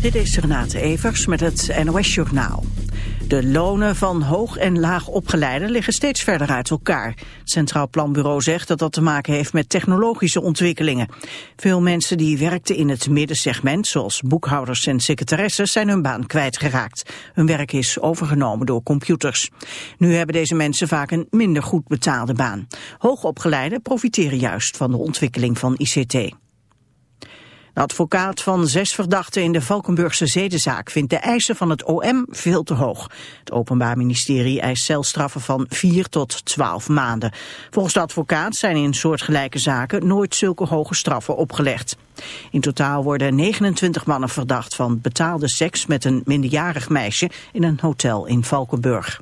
Dit is Renate Evers met het NOS Journaal. De lonen van hoog en laag opgeleiden liggen steeds verder uit elkaar. Het Centraal Planbureau zegt dat dat te maken heeft met technologische ontwikkelingen. Veel mensen die werkten in het middensegment, zoals boekhouders en secretaresses, zijn hun baan kwijtgeraakt. Hun werk is overgenomen door computers. Nu hebben deze mensen vaak een minder goed betaalde baan. Hoogopgeleiden profiteren juist van de ontwikkeling van ICT. Advocaat van zes verdachten in de Valkenburgse zedenzaak vindt de eisen van het OM veel te hoog. Het Openbaar Ministerie eist celstraffen van 4 tot 12 maanden. Volgens de advocaat zijn in soortgelijke zaken nooit zulke hoge straffen opgelegd. In totaal worden 29 mannen verdacht van betaalde seks met een minderjarig meisje in een hotel in Valkenburg.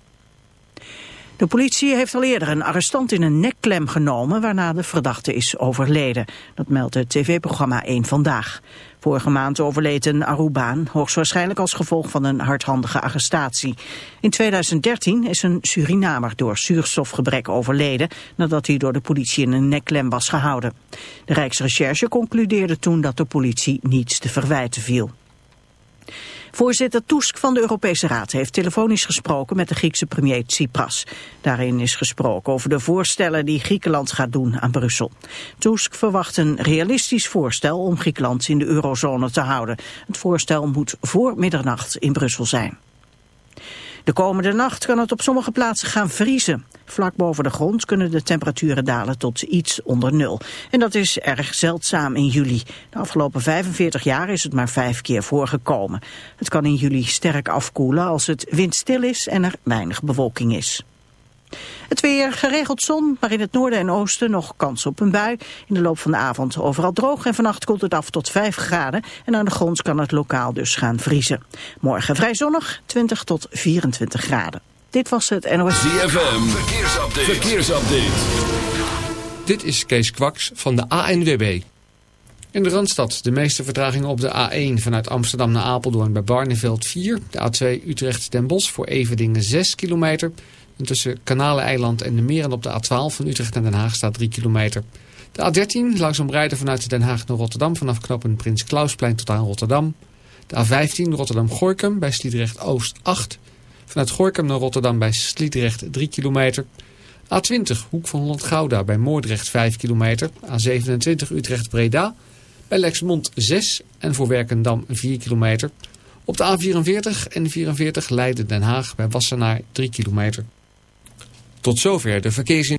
De politie heeft al eerder een arrestant in een nekklem genomen... waarna de verdachte is overleden. Dat meldt het tv-programma 1 Vandaag. Vorige maand overleed een Arubaan, hoogstwaarschijnlijk als gevolg van een hardhandige arrestatie. In 2013 is een Surinamer door zuurstofgebrek overleden... nadat hij door de politie in een nekklem was gehouden. De Rijksrecherche concludeerde toen dat de politie niets te verwijten viel. Voorzitter Tusk van de Europese Raad heeft telefonisch gesproken met de Griekse premier Tsipras. Daarin is gesproken over de voorstellen die Griekenland gaat doen aan Brussel. Tusk verwacht een realistisch voorstel om Griekenland in de eurozone te houden. Het voorstel moet voor middernacht in Brussel zijn. De komende nacht kan het op sommige plaatsen gaan vriezen. Vlak boven de grond kunnen de temperaturen dalen tot iets onder nul. En dat is erg zeldzaam in juli. De afgelopen 45 jaar is het maar vijf keer voorgekomen. Het kan in juli sterk afkoelen als het windstil is en er weinig bewolking is. Het weer geregeld zon, maar in het noorden en oosten nog kans op een bui. In de loop van de avond overal droog en vannacht koelt het af tot 5 graden. En aan de grond kan het lokaal dus gaan vriezen. Morgen vrij zonnig, 20 tot 24 graden. Dit was het NOS. ZFM, verkeersupdate. verkeersupdate. Dit is Kees Kwaks van de ANWB. In de Randstad de meeste vertragingen op de A1 vanuit Amsterdam naar Apeldoorn bij Barneveld 4. De A2 Utrecht-Den Bosch voor Everdingen 6 kilometer. En tussen Kanaleneiland en de Meren op de A12 van Utrecht naar Den Haag staat 3 kilometer. De A13 langzaam rijden vanuit Den Haag naar Rotterdam vanaf knoppen Prins Klausplein tot aan Rotterdam. De A15 Rotterdam-Gorkum bij Sliedrecht Oost 8 Vanuit Gorkum naar Rotterdam bij Sliedrecht 3 kilometer. A20 Hoek van Holland-Gouda bij Moordrecht 5 kilometer. A27 Utrecht-Breda bij Lexmond 6 en voor Werkendam 4 kilometer. Op de A44 en 44 Leiden-Den Haag bij Wassenaar 3 kilometer. Tot zover de verkeersin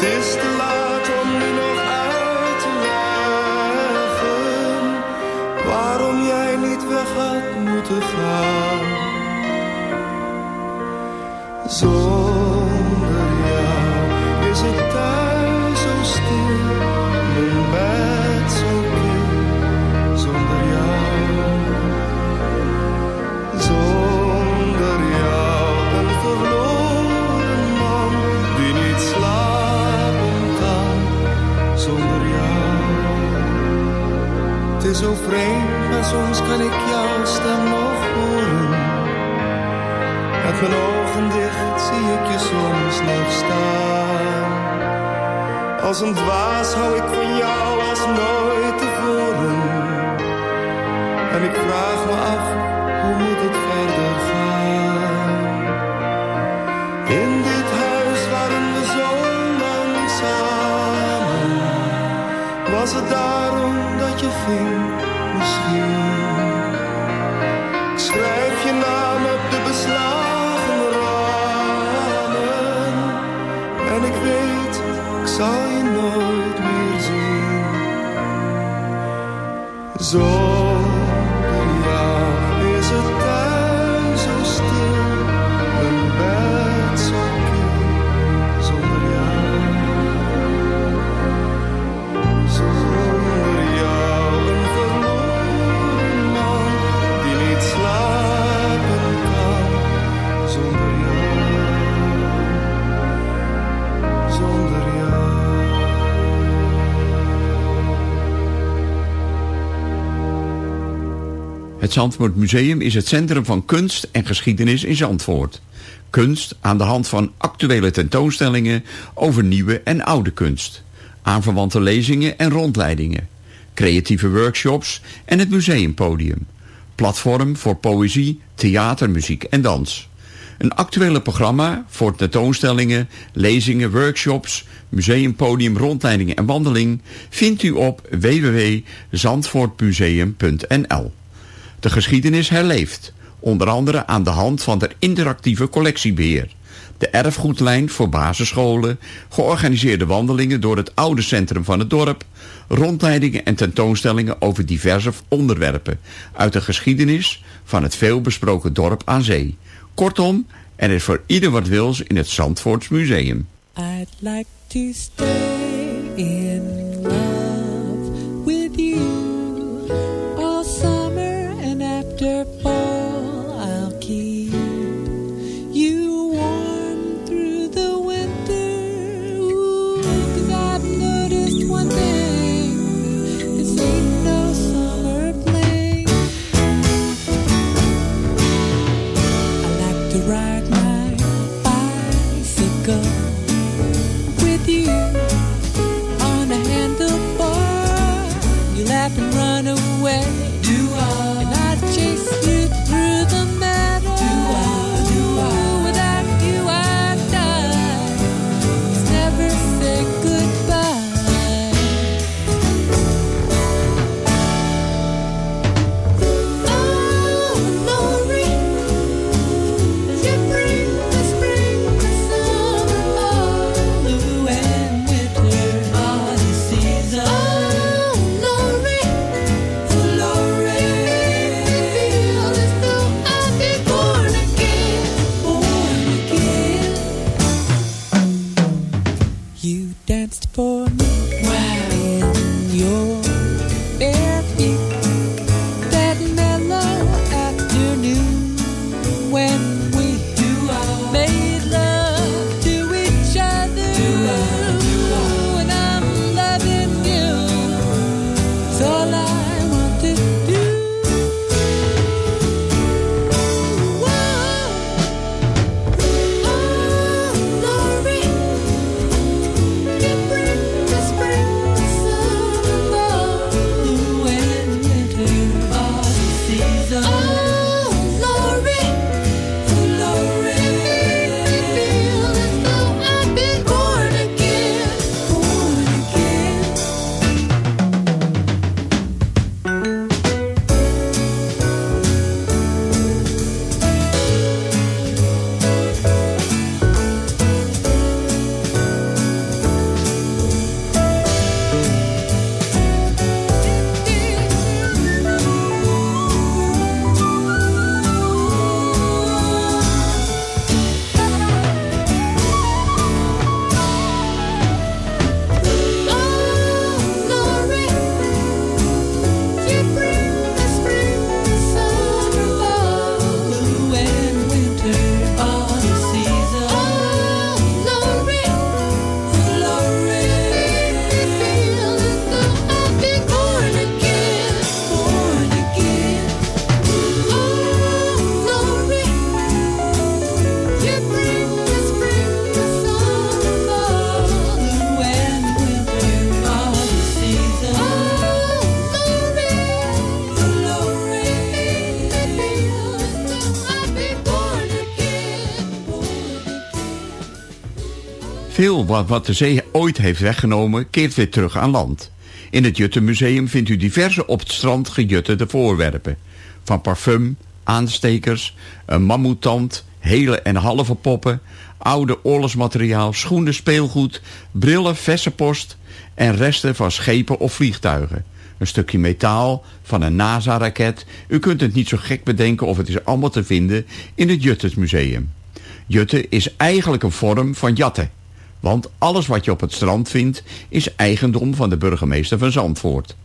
Het is te laat om nu nog uit te leggen. Waarom jij niet weg had moeten gaan. Zonder maar soms kan ik jouw stem nog horen. Met mijn ogen dicht zie ik je soms nog staan. Als een dwaas hou ik van jou als nooit tevoren. En ik vraag me af, hoe moet het verder gaan? In dit huis waarin we zo lang samen. Was het daarom dat je ging, misschien? Het Zandvoort Museum is het centrum van kunst en geschiedenis in Zandvoort. Kunst aan de hand van actuele tentoonstellingen over nieuwe en oude kunst. Aanverwante lezingen en rondleidingen. Creatieve workshops en het museumpodium. Platform voor poëzie, theater, muziek en dans. Een actuele programma voor tentoonstellingen, lezingen, workshops, museumpodium, rondleidingen en wandeling vindt u op www.zandvoortmuseum.nl. De geschiedenis herleeft, onder andere aan de hand van de interactieve collectiebeheer. De erfgoedlijn voor basisscholen, georganiseerde wandelingen door het oude centrum van het dorp, rondleidingen en tentoonstellingen over diverse onderwerpen uit de geschiedenis van het veelbesproken dorp aan zee. Kortom, er is voor ieder wat wils in het Zandvoorts Museum. I'd like to stay in Veel wat, de zee ooit heeft weggenomen keert weer terug aan land. In het Juttenmuseum vindt u diverse op het strand gejuttede voorwerpen. Van parfum, aanstekers, een mammoetand, hele en halve poppen... oude oorlogsmateriaal, schoenen, speelgoed, brillen, vessenpost... en resten van schepen of vliegtuigen. Een stukje metaal van een NASA-raket. U kunt het niet zo gek bedenken of het is allemaal te vinden in het Juttersmuseum. Jutte is eigenlijk een vorm van jatten. Want alles wat je op het strand vindt is eigendom van de burgemeester van Zandvoort.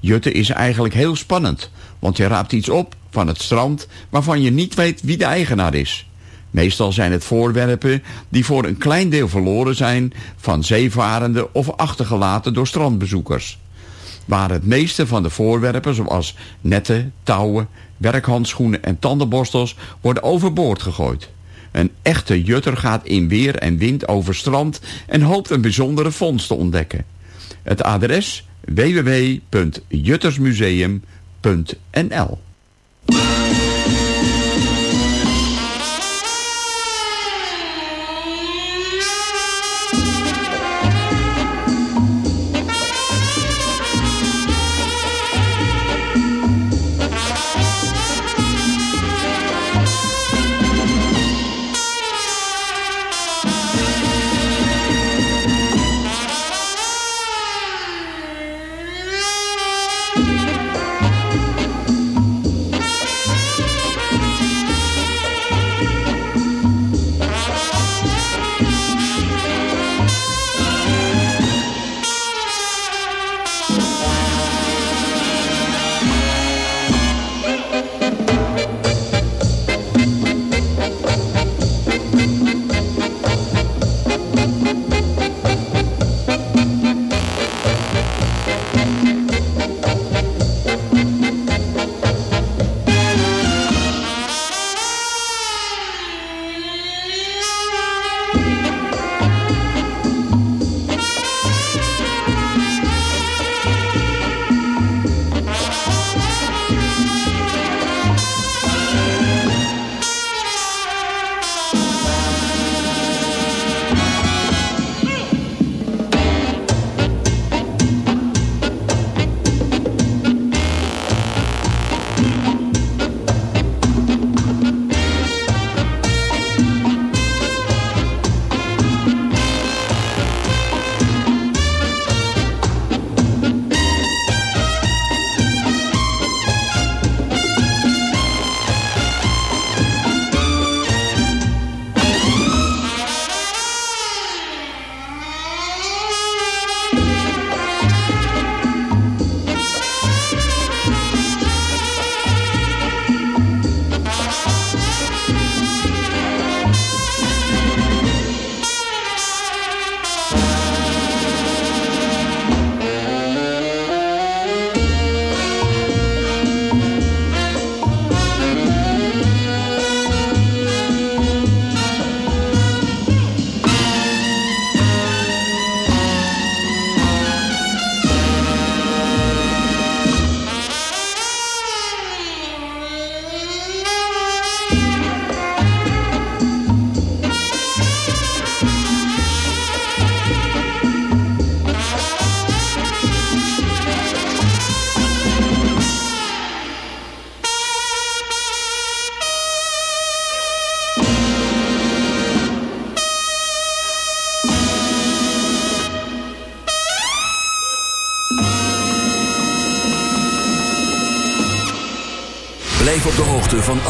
Jutte is eigenlijk heel spannend, want je raapt iets op van het strand waarvan je niet weet wie de eigenaar is. Meestal zijn het voorwerpen die voor een klein deel verloren zijn van zeevarenden of achtergelaten door strandbezoekers. Waar het meeste van de voorwerpen zoals netten, touwen, werkhandschoenen en tandenborstels worden overboord gegooid. Een echte jutter gaat in weer en wind over strand en hoopt een bijzondere vondst te ontdekken. Het adres www.juttersmuseum.nl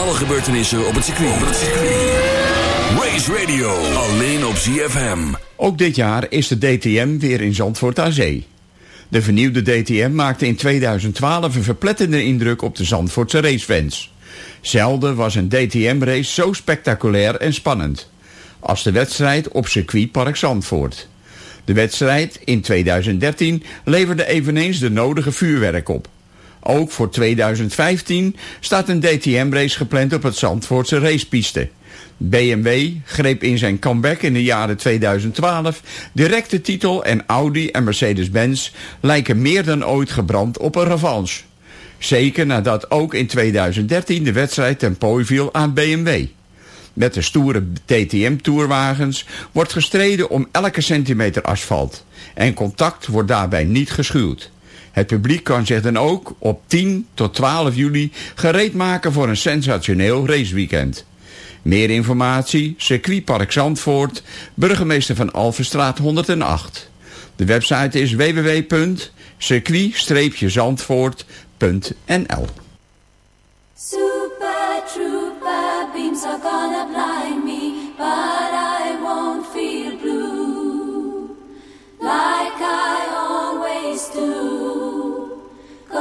alle gebeurtenissen op het circuit. Race Radio, alleen op ZFM. Ook dit jaar is de DTM weer in Zandvoort aan zee. De vernieuwde DTM maakte in 2012 een verpletterende indruk op de Zandvoortse racefans. Zelden was een DTM-race zo spectaculair en spannend. Als de wedstrijd op circuitpark Zandvoort. De wedstrijd in 2013 leverde eveneens de nodige vuurwerk op. Ook voor 2015 staat een DTM-race gepland op het Zandvoortse racepiste. BMW greep in zijn comeback in de jaren 2012 direct de titel en Audi en Mercedes-Benz lijken meer dan ooit gebrand op een revanche. Zeker nadat ook in 2013 de wedstrijd ten pooi viel aan BMW. Met de stoere DTM-tourwagens wordt gestreden om elke centimeter asfalt. En contact wordt daarbij niet geschuwd. Het publiek kan zich dan ook op 10 tot 12 juli gereed maken voor een sensationeel raceweekend. Meer informatie, circuitpark Zandvoort, burgemeester van Alverstraat 108. De website is www.circuit-zandvoort.nl Super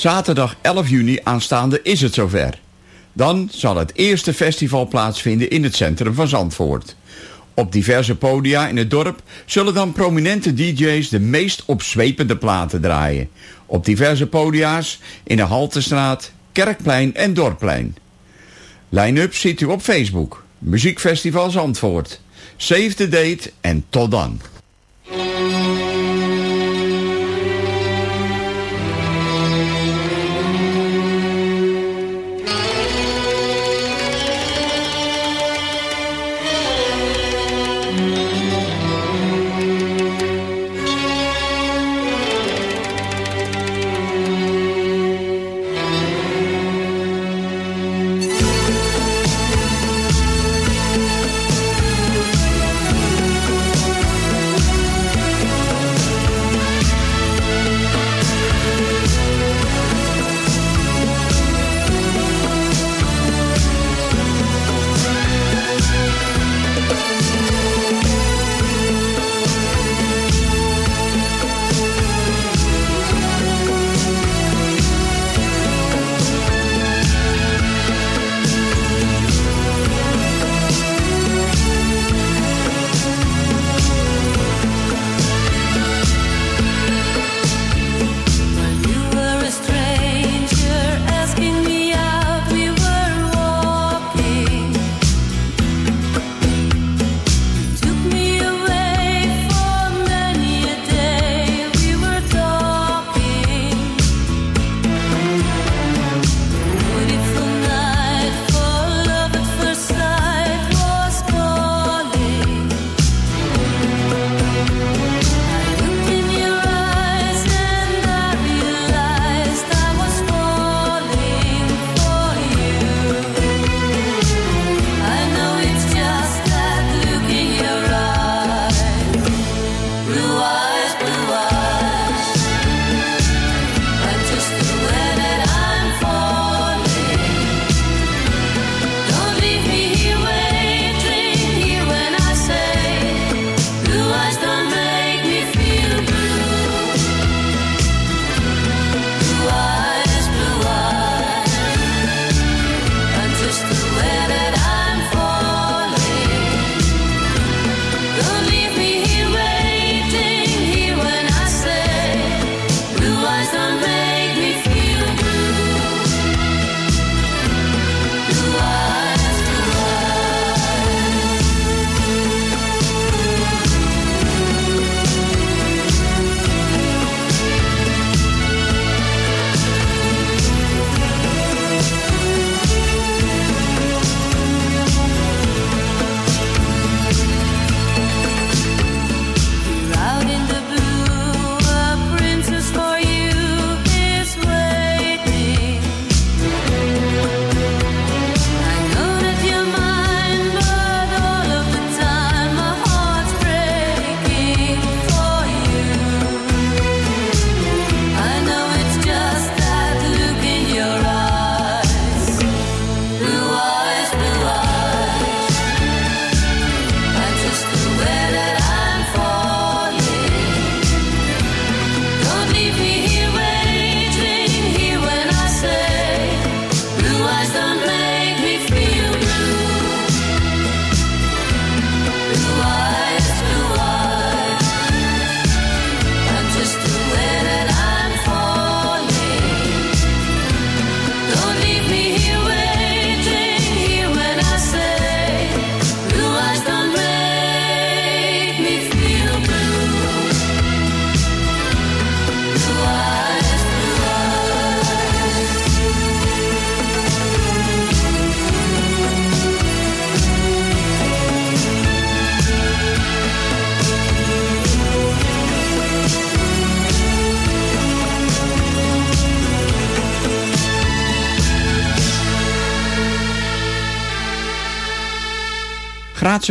Zaterdag 11 juni aanstaande is het zover. Dan zal het eerste festival plaatsvinden in het centrum van Zandvoort. Op diverse podia in het dorp zullen dan prominente DJ's de meest opzwepende platen draaien. Op diverse podia's in de Haltestraat, Kerkplein en Dorpplein. Line-up ziet u op Facebook. Muziekfestival Zandvoort. Save the date en tot dan.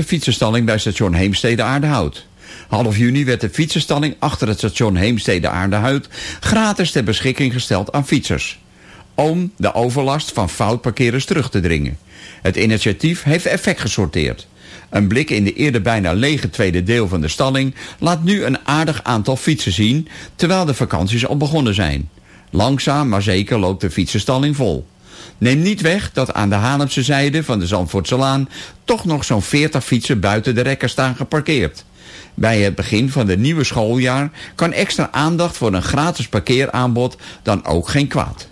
Fietsenstalling bij station Heemstede Aardehout. Half juni werd de fietsenstalling achter het station Heemstede Aardehout gratis ter beschikking gesteld aan fietsers. Om de overlast van fout parkeren terug te dringen. Het initiatief heeft effect gesorteerd. Een blik in de eerder bijna lege tweede deel van de stalling laat nu een aardig aantal fietsen zien, terwijl de vakanties al begonnen zijn. Langzaam maar zeker loopt de fietsenstalling vol. Neem niet weg dat aan de Haarlemse zijde van de Zandvoortselaan toch nog zo'n 40 fietsen buiten de rekken staan geparkeerd. Bij het begin van het nieuwe schooljaar kan extra aandacht voor een gratis parkeeraanbod dan ook geen kwaad.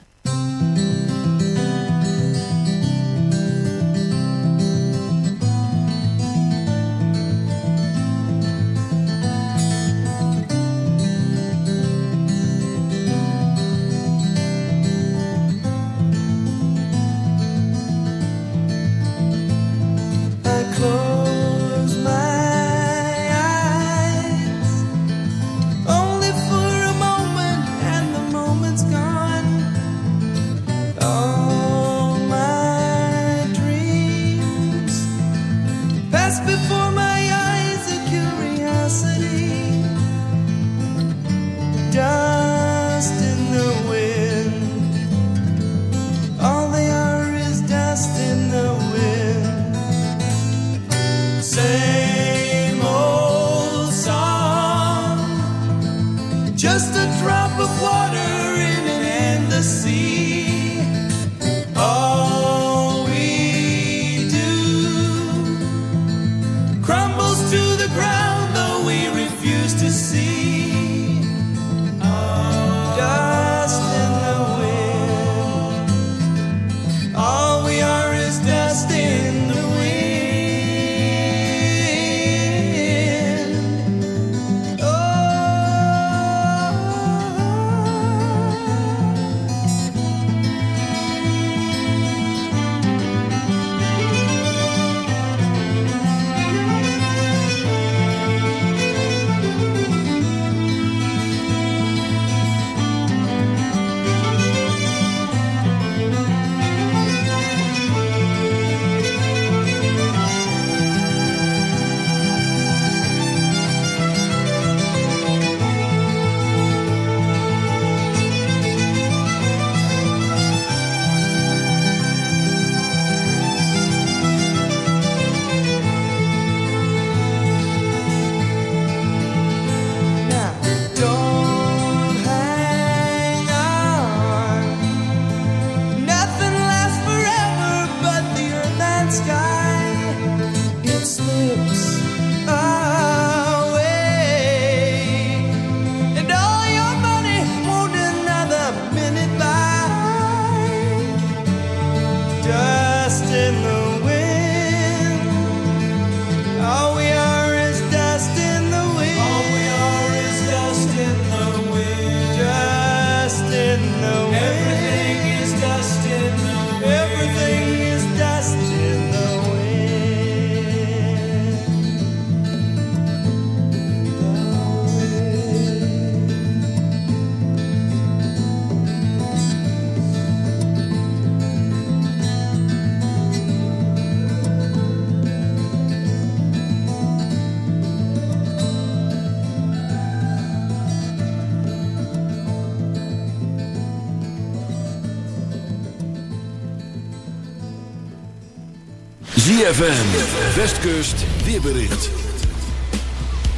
ZFM, Westkust, weerbericht.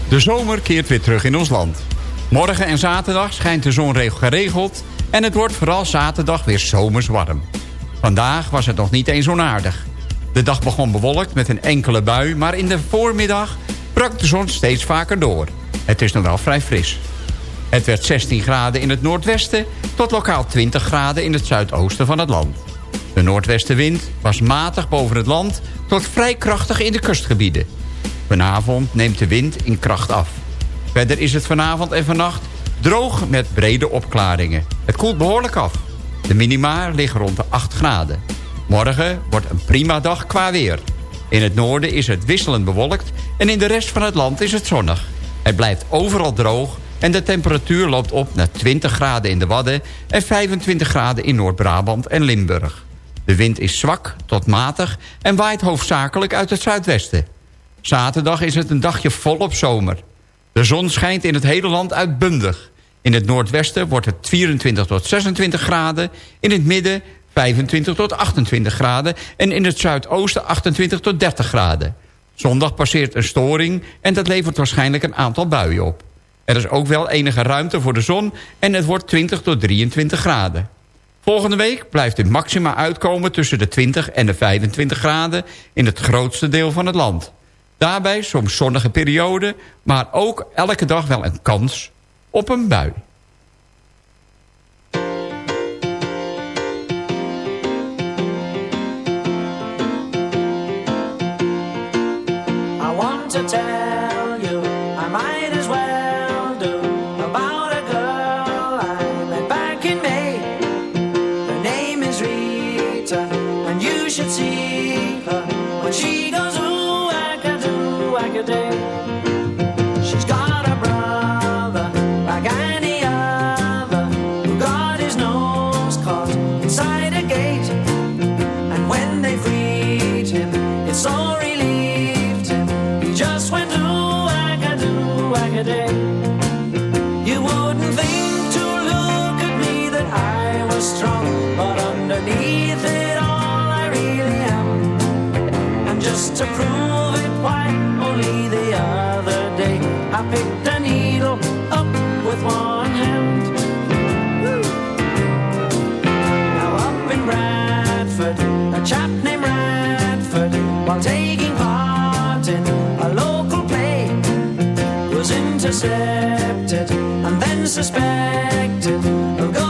De zomer keert weer terug in ons land. Morgen en zaterdag schijnt de zon regel- geregeld... en het wordt vooral zaterdag weer zomers warm. Vandaag was het nog niet eens onaardig. De dag begon bewolkt met een enkele bui... maar in de voormiddag brak de zon steeds vaker door. Het is nog wel vrij fris. Het werd 16 graden in het noordwesten... tot lokaal 20 graden in het zuidoosten van het land. De noordwestenwind was matig boven het land... tot vrij krachtig in de kustgebieden. Vanavond neemt de wind in kracht af. Verder is het vanavond en vannacht droog met brede opklaringen. Het koelt behoorlijk af. De minima liggen rond de 8 graden. Morgen wordt een prima dag qua weer. In het noorden is het wisselend bewolkt en in de rest van het land is het zonnig. Het blijft overal droog en de temperatuur loopt op naar 20 graden in de Wadden... en 25 graden in Noord-Brabant en Limburg. De wind is zwak tot matig en waait hoofdzakelijk uit het zuidwesten. Zaterdag is het een dagje volop zomer. De zon schijnt in het hele land uitbundig. In het noordwesten wordt het 24 tot 26 graden. In het midden 25 tot 28 graden. En in het zuidoosten 28 tot 30 graden. Zondag passeert een storing en dat levert waarschijnlijk een aantal buien op. Er is ook wel enige ruimte voor de zon en het wordt 20 tot 23 graden. Volgende week blijft het maxima uitkomen tussen de 20 en de 25 graden in het grootste deel van het land. Daarbij soms zonnige perioden, maar ook elke dag wel een kans op een bui. Was intercepted and then suspected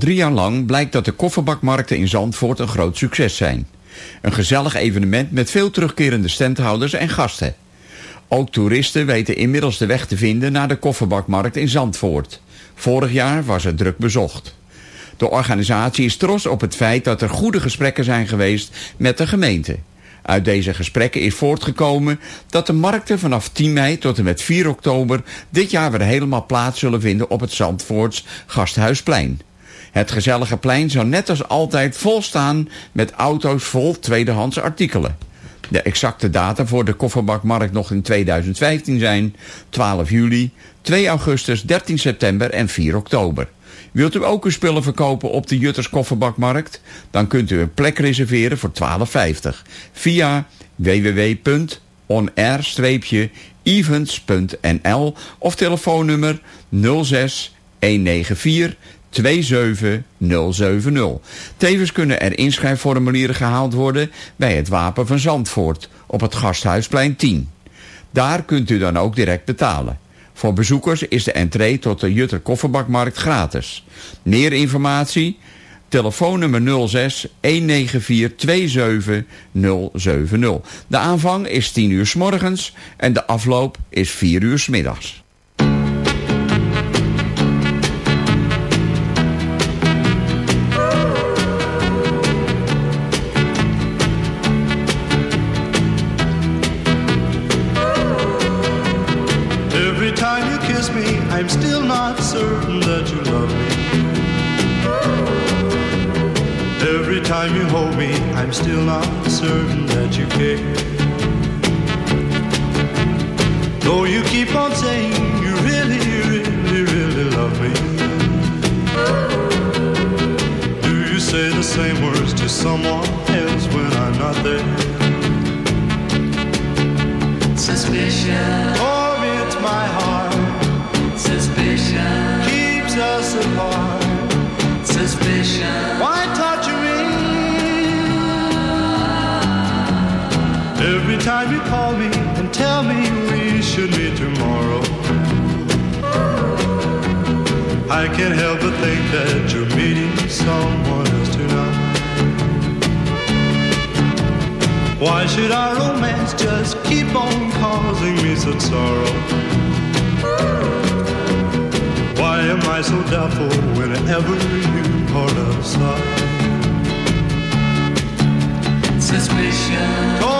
drie jaar lang blijkt dat de kofferbakmarkten in Zandvoort een groot succes zijn. Een gezellig evenement met veel terugkerende standhouders en gasten. Ook toeristen weten inmiddels de weg te vinden naar de kofferbakmarkt in Zandvoort. Vorig jaar was het druk bezocht. De organisatie is trots op het feit dat er goede gesprekken zijn geweest met de gemeente. Uit deze gesprekken is voortgekomen dat de markten vanaf 10 mei tot en met 4 oktober dit jaar weer helemaal plaats zullen vinden op het Zandvoorts Gasthuisplein. Het gezellige plein zou net als altijd vol staan met auto's vol tweedehands artikelen. De exacte data voor de kofferbakmarkt nog in 2015 zijn 12 juli, 2 augustus, 13 september en 4 oktober. Wilt u ook uw spullen verkopen op de Jutters Kofferbakmarkt? Dan kunt u een plek reserveren voor 12,50 via www.onair-events.nl of telefoonnummer 06 194 27070. Tevens kunnen er inschrijfformulieren gehaald worden bij het Wapen van Zandvoort op het Gasthuisplein 10. Daar kunt u dan ook direct betalen. Voor bezoekers is de entree tot de Jutter Kofferbakmarkt gratis. Meer informatie? Telefoonnummer 06 194 27070. De aanvang is 10 uur s morgens en de afloop is 4 uur s middags. Time you hold me, I'm still not certain that you care. Though you keep on saying you really, really, really love me. Do you say the same words to someone else when I'm not there? Suspicion, Torments my heart, suspicion, keeps us apart. suspicion. Why Every time you call me and tell me we should meet tomorrow. I can't help but think that you're meeting someone else tonight. Why should our romance just keep on causing me such sorrow? Why am I so doubtful whenever you part aside? Suspicion, Torments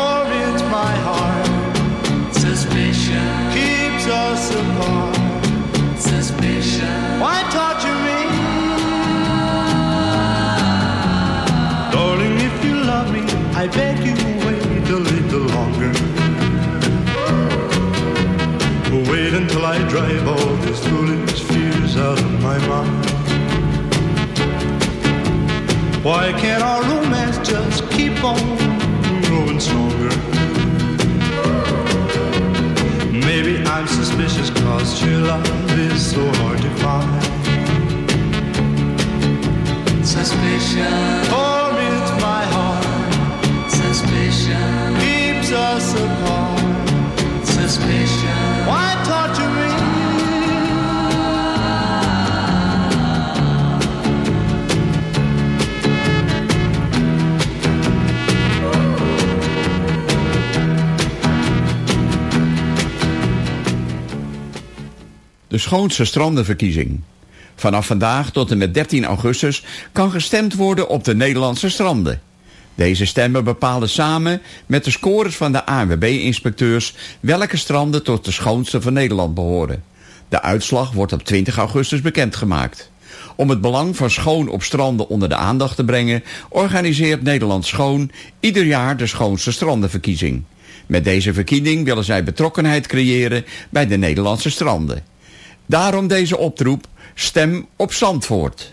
my heart, suspicion, keeps us apart. suspicion. Why torture me? Darling, if you love me, I beg you wait a little longer. Wait until I drive all these foolish fears out of my mind. Why can't our romance just keep on growing stronger? I'm suspicious cause true love is so hard to find. Suspicion, Torments oh, schoonste strandenverkiezing. Vanaf vandaag tot en met 13 augustus kan gestemd worden op de Nederlandse stranden. Deze stemmen bepalen samen met de scores van de ANWB-inspecteurs welke stranden tot de schoonste van Nederland behoren. De uitslag wordt op 20 augustus bekendgemaakt. Om het belang van schoon op stranden onder de aandacht te brengen... organiseert Nederland Schoon ieder jaar de schoonste strandenverkiezing. Met deze verkiezing willen zij betrokkenheid creëren bij de Nederlandse stranden. Daarom deze oproep, stem op Zandvoort.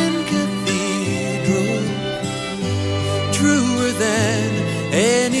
any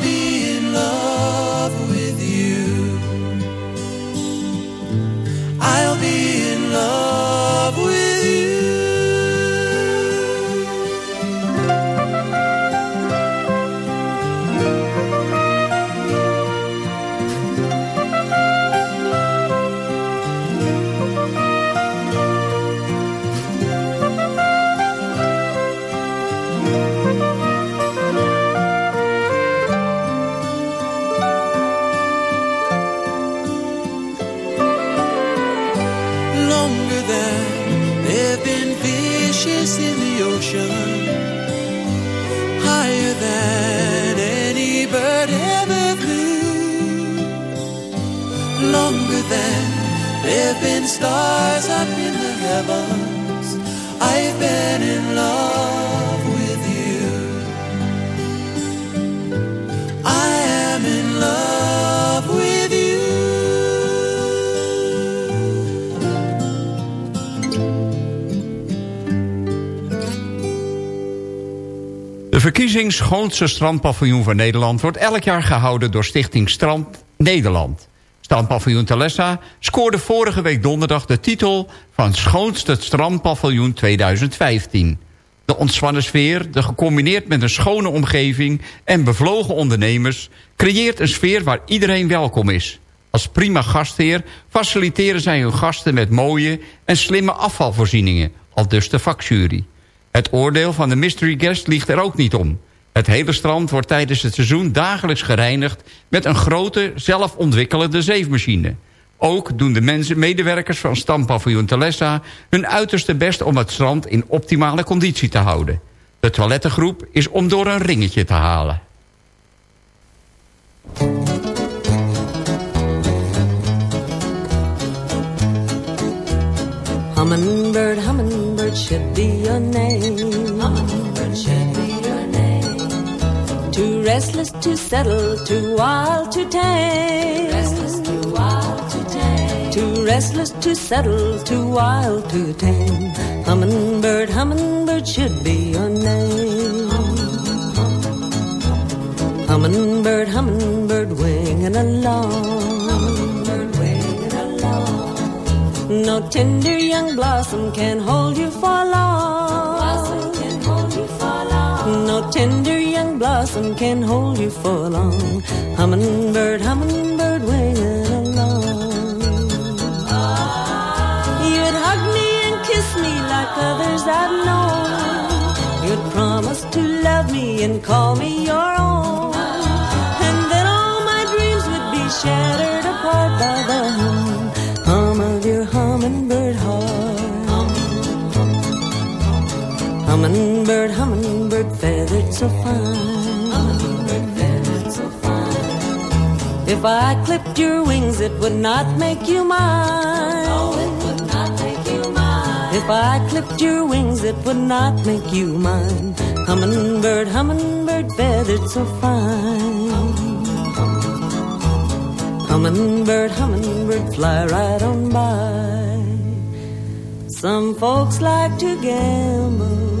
Than any bird ever flew. Longer than there have been stars up in the heavens. De verkiezing Schoonste Strandpaviljoen van Nederland... wordt elk jaar gehouden door Stichting Strand Nederland. Strandpaviljoen Talessa scoorde vorige week donderdag de titel... van Schoonste Strandpaviljoen 2015. De ontspannen sfeer, de gecombineerd met een schone omgeving... en bevlogen ondernemers... creëert een sfeer waar iedereen welkom is. Als prima gastheer faciliteren zij hun gasten met mooie en slimme afvalvoorzieningen... al dus de vakjury. Het oordeel van de mystery guest ligt er ook niet om. Het hele strand wordt tijdens het seizoen dagelijks gereinigd... met een grote, zelfontwikkelende zeefmachine. Ook doen de mensen, medewerkers van Stampaviljoen Telessa... hun uiterste best om het strand in optimale conditie te houden. De toilettengroep is om door een ringetje te halen. Restless to settle, too wild to tame. Restless, too wild to tame. Too restless to settle, too wild to tame. Hummingbird, hummingbird should be your name. Hummingbird, hummingbird, winging along. Hummingbird, winging along. No tender young blossom can hold you for long. Blossom No tender young blossom can hold you for long. Hummingbird, hummingbird, winging along. You'd hug me and kiss me like others I've known. You'd promise to love me and call me your own. And then all my dreams would be shattered apart by the Hummingbird, hummingbird, feathered so fine. Hummingbird, feathered so fine. If I clipped your wings, it would not make you mine. It would not make you mine. If I clipped your wings, it would not make you mine. Hummingbird, hummingbird, feathered so fine. Hummingbird, hummingbird, fly right on by. Some folks like to gamble,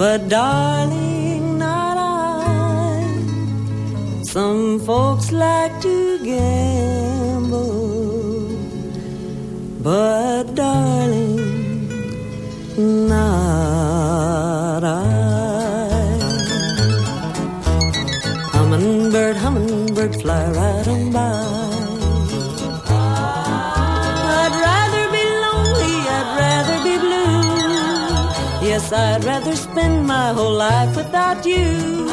but darling, not I. Some folks like to gamble, but darling, not I. Hummingbird, hummingbird, fly right on by. Yes, I'd rather spend my whole life without you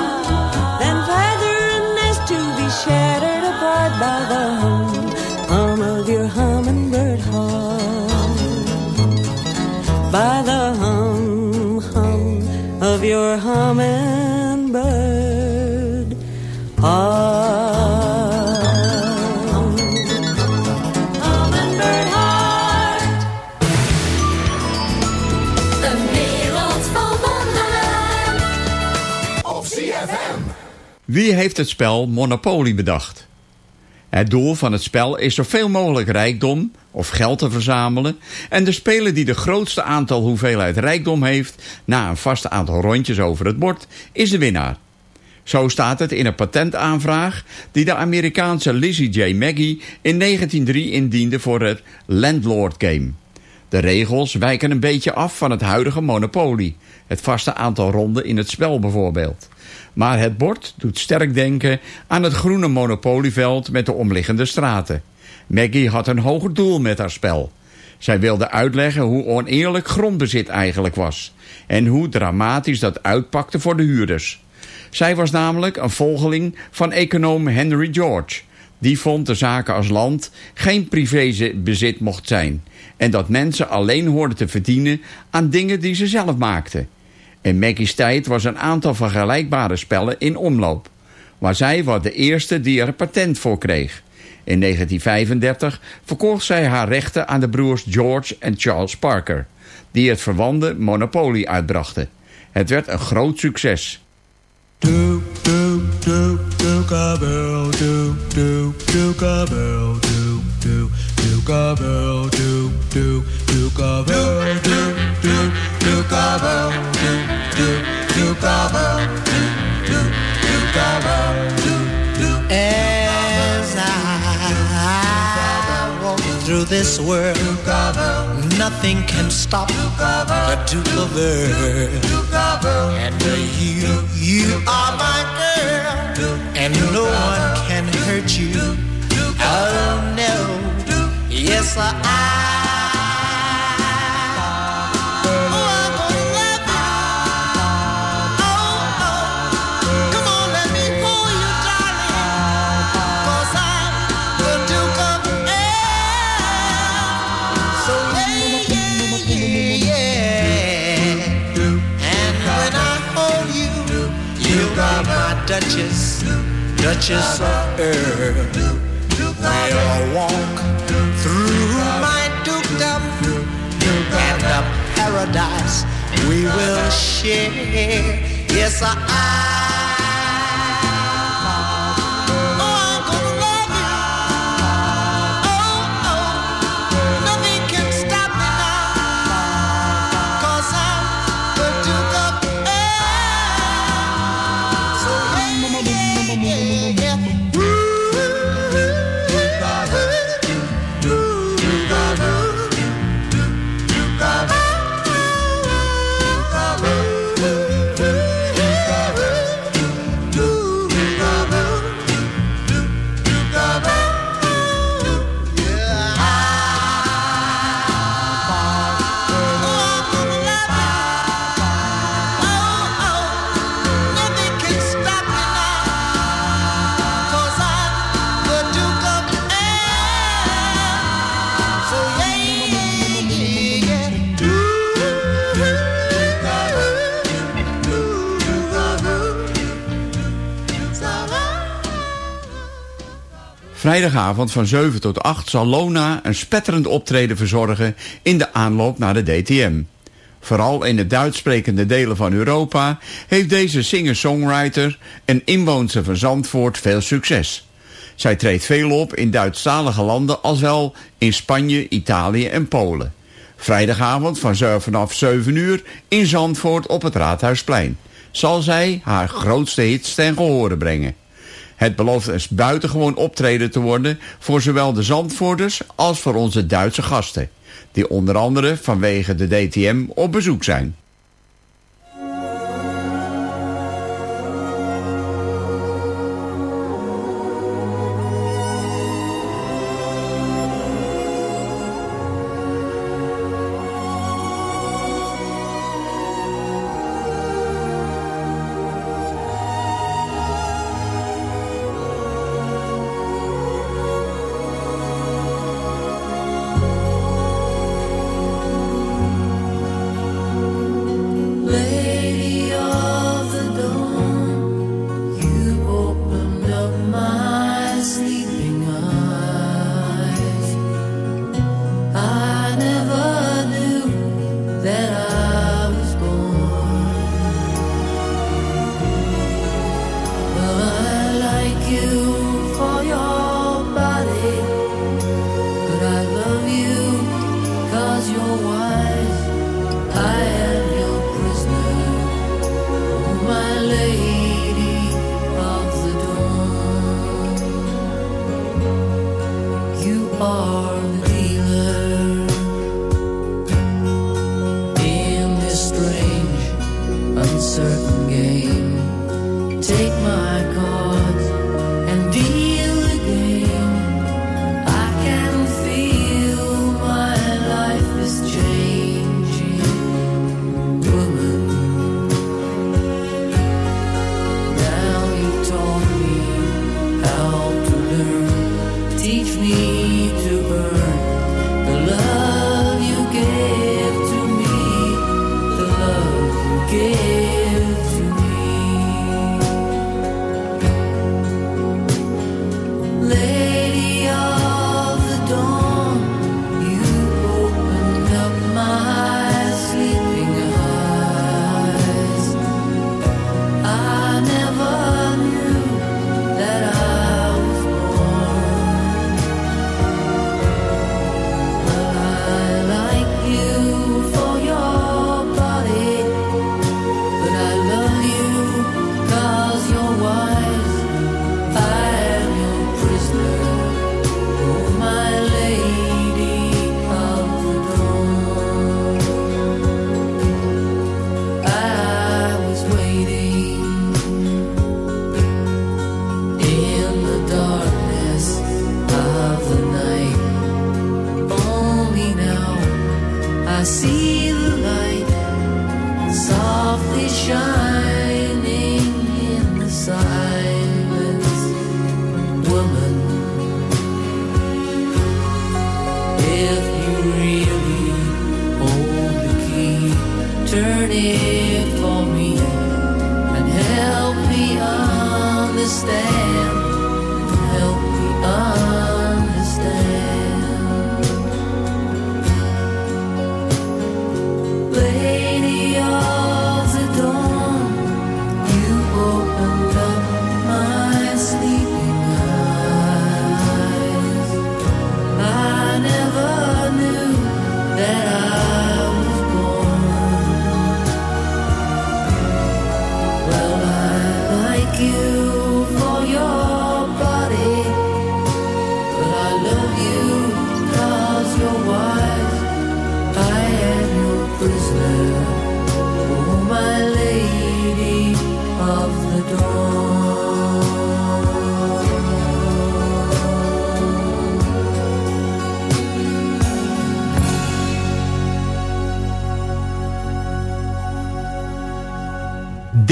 than feather a nest to be shattered apart by the hum, hum of your hummingbird heart. By the hum, hum of your hummingbird heart. Wie heeft het spel Monopoly bedacht? Het doel van het spel is zoveel mogelijk rijkdom of geld te verzamelen... en de speler die de grootste aantal hoeveelheid rijkdom heeft... na een vast aantal rondjes over het bord, is de winnaar. Zo staat het in een patentaanvraag die de Amerikaanse Lizzie J. Maggie in 1903 indiende voor het Landlord Game. De regels wijken een beetje af van het huidige Monopoly. Het vaste aantal ronden in het spel bijvoorbeeld. Maar het bord doet sterk denken aan het groene Monopolyveld met de omliggende straten. Maggie had een hoger doel met haar spel. Zij wilde uitleggen hoe oneerlijk grondbezit eigenlijk was. En hoe dramatisch dat uitpakte voor de huurders. Zij was namelijk een volgeling van econoom Henry George. Die vond de zaken als land geen privébezit mocht zijn. En dat mensen alleen hoorden te verdienen aan dingen die ze zelf maakten. In Maggie's tijd was een aantal vergelijkbare spellen in omloop. Maar zij was de eerste die er patent voor kreeg. In 1935 verkocht zij haar rechten aan de broers George en Charles Parker, die het verwande Monopoly uitbrachten. Het werd een groot succes. As I walk through this world, nothing can stop the Duke of Earl. And you, you are my girl, and no one can hurt you. Oh no, yes I. Duchess of Earl. We'll walk through my dukedom and the paradise we will share. Yes, I. Vrijdagavond van 7 tot 8 zal Lona een spetterend optreden verzorgen in de aanloop naar de DTM. Vooral in de Duits sprekende delen van Europa heeft deze singer-songwriter en inwoonster van Zandvoort veel succes. Zij treedt veel op in Duitsstalige landen als wel in Spanje, Italië en Polen. Vrijdagavond van vanaf 7 uur in Zandvoort op het Raadhuisplein zal zij haar grootste hits ten gehore brengen. Het belooft een buitengewoon optreden te worden voor zowel de Zandvoorters als voor onze Duitse gasten, die onder andere vanwege de DTM op bezoek zijn.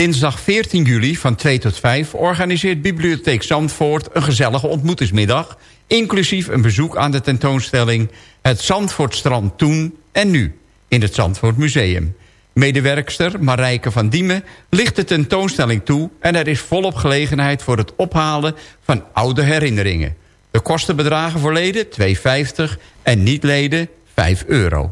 Dinsdag 14 juli van 2 tot 5 organiseert Bibliotheek Zandvoort een gezellige ontmoetingsmiddag... inclusief een bezoek aan de tentoonstelling Het Zandvoortstrand toen en nu in het Zandvoort Museum. Medewerkster Marijke van Diemen ligt de tentoonstelling toe... en er is volop gelegenheid voor het ophalen van oude herinneringen. De kosten bedragen voor leden 2,50 en niet-leden 5 euro.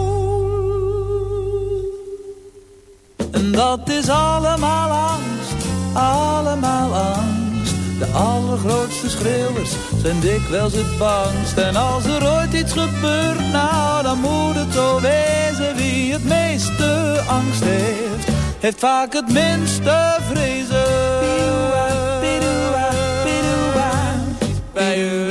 En dat is allemaal angst, allemaal angst. De allergrootste schreeuwers zijn dikwijls het bangst. En als er ooit iets gebeurt, nou dan moet het zo wezen. Wie het meeste angst heeft, heeft vaak het minste vrezen. Watch!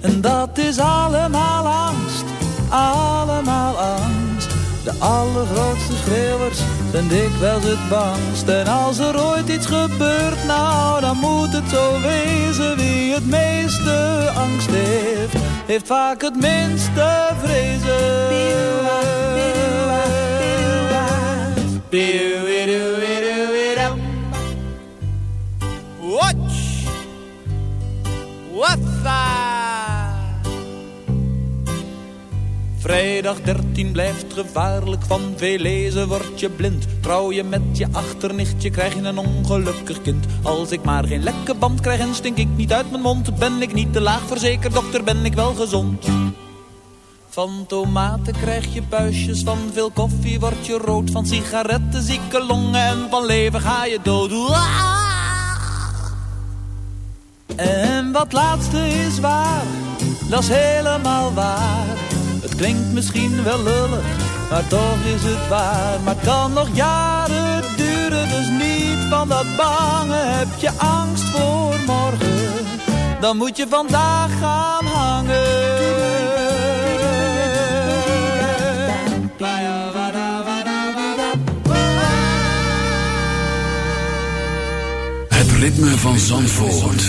En dat is allemaal angst, allemaal angst. De allergrootste schreeuwers zijn dikwijls het bangst. En als er ooit iets gebeurt, nou dan moet het zo wezen. Wie het meeste angst heeft, heeft vaak het minste vrezen. Watch! What's Vrijdag 13 blijft gevaarlijk, van veel lezen word je blind. Trouw je met je achternichtje, krijg je een ongelukkig kind. Als ik maar geen lekke band krijg en stink ik niet uit mijn mond, ben ik niet te laag verzekerd, dokter, ben ik wel gezond. Van tomaten krijg je buisjes, van veel koffie word je rood, van sigaretten zieke longen en van leven ga je dood. En wat laatste is waar, dat is helemaal waar. Klinkt misschien wel lullig, maar toch is het waar. Maar kan nog jaren duren, dus niet van dat bange. Heb je angst voor morgen, dan moet je vandaag gaan hangen. Het ritme van Zandvoort.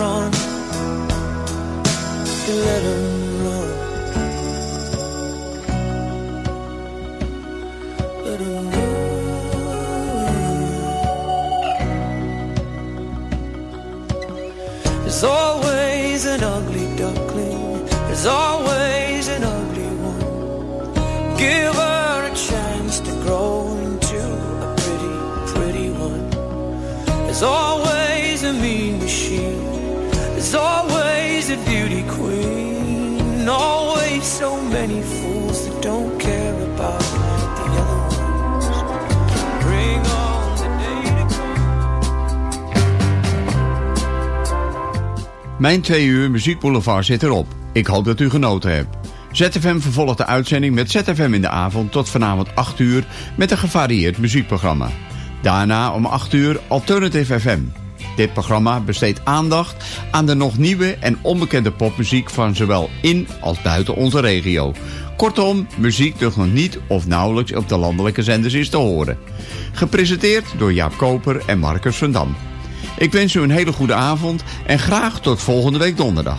run. You let 'em many fools that don't care about the other ones. On the day to Mijn twee uur muziekboulevard zit erop. Ik hoop dat u genoten hebt. ZFM vervolgt de uitzending met ZFM in de avond tot vanavond 8 uur met een gevarieerd muziekprogramma. Daarna om 8 uur Alternative FM. Dit programma besteedt aandacht aan de nog nieuwe en onbekende popmuziek van zowel in als buiten onze regio. Kortom, muziek die nog niet of nauwelijks op de landelijke zenders is te horen. Gepresenteerd door Jaap Koper en Marcus van Dam. Ik wens u een hele goede avond en graag tot volgende week donderdag.